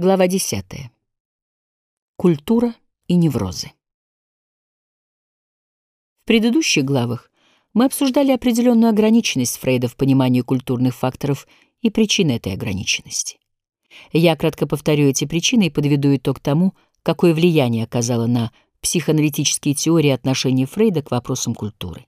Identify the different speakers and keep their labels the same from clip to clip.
Speaker 1: Глава 10. Культура и неврозы. В предыдущих главах мы обсуждали определенную ограниченность Фрейда в понимании культурных факторов и причин этой ограниченности. Я кратко повторю эти причины и подведу итог тому, какое влияние оказало на психоаналитические теории отношения Фрейда к вопросам культуры.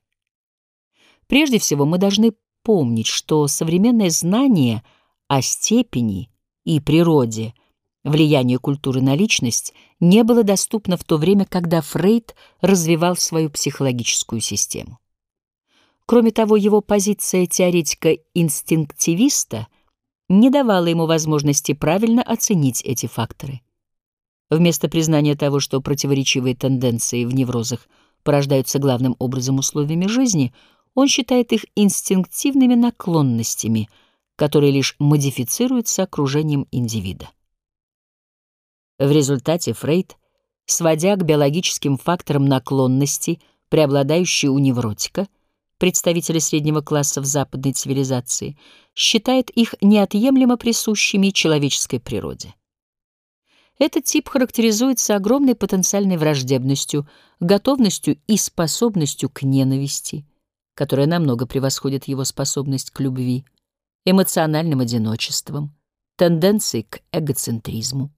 Speaker 1: Прежде всего, мы должны помнить, что современное знание о степени и природе – Влияние культуры на личность не было доступно в то время, когда Фрейд развивал свою психологическую систему. Кроме того, его позиция теоретика-инстинктивиста не давала ему возможности правильно оценить эти факторы. Вместо признания того, что противоречивые тенденции в неврозах порождаются главным образом условиями жизни, он считает их инстинктивными наклонностями, которые лишь модифицируются окружением индивида. В результате Фрейд, сводя к биологическим факторам наклонности, преобладающие у невротика, представителя среднего класса в западной цивилизации, считает их неотъемлемо присущими человеческой природе. Этот тип характеризуется огромной потенциальной враждебностью, готовностью и способностью к ненависти, которая намного превосходит его способность к любви, эмоциональным одиночеством, тенденцией к эгоцентризму.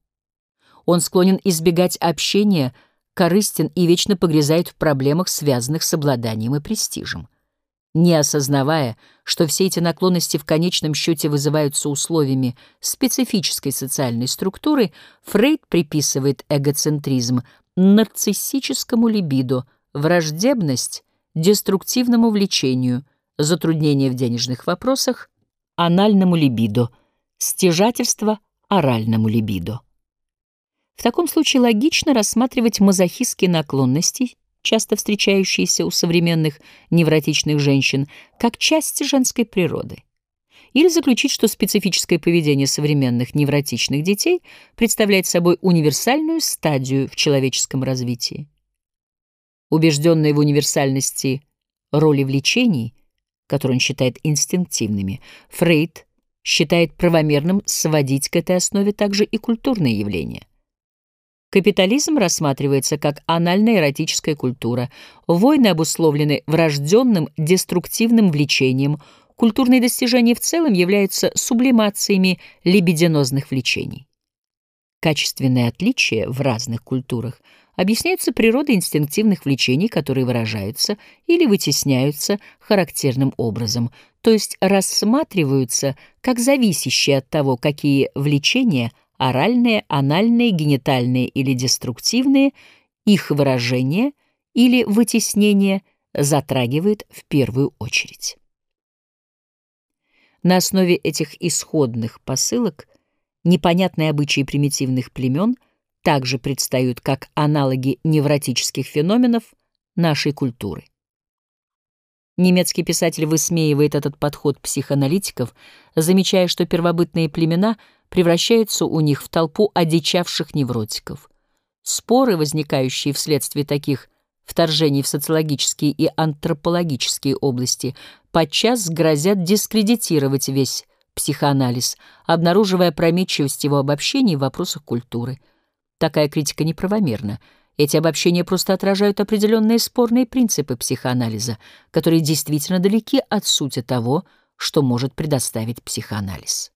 Speaker 1: Он склонен избегать общения, корыстен и вечно погрязает в проблемах, связанных с обладанием и престижем. Не осознавая, что все эти наклонности в конечном счете вызываются условиями специфической социальной структуры, Фрейд приписывает эгоцентризм нарциссическому либидо, враждебность деструктивному влечению, затруднения в денежных вопросах анальному либидо, стяжательство оральному либидо. В таком случае логично рассматривать мазохистские наклонности, часто встречающиеся у современных невротичных женщин, как часть женской природы. Или заключить, что специфическое поведение современных невротичных детей представляет собой универсальную стадию в человеческом развитии. Убежденный в универсальности роли влечений, которые он считает инстинктивными, Фрейд считает правомерным сводить к этой основе также и культурные явления. Капитализм рассматривается как анально-эротическая культура. Войны обусловлены врожденным деструктивным влечением. Культурные достижения в целом являются сублимациями либидинозных влечений. Качественные отличия в разных культурах объясняются природой инстинктивных влечений, которые выражаются или вытесняются характерным образом, то есть рассматриваются как зависящие от того, какие влечения – оральные, анальные, генитальные или деструктивные, их выражение или вытеснение затрагивает в первую очередь. На основе этих исходных посылок непонятные обычаи примитивных племен также предстают как аналоги невротических феноменов нашей культуры. Немецкий писатель высмеивает этот подход психоаналитиков, замечая, что первобытные племена превращаются у них в толпу одичавших невротиков. Споры, возникающие вследствие таких вторжений в социологические и антропологические области, подчас грозят дискредитировать весь психоанализ, обнаруживая опрометчивость его обобщений в вопросах культуры. Такая критика неправомерна — эти обобщения просто отражают определенные спорные принципы психоанализа, которые действительно далеки от сути того, что может предоставить психоанализ.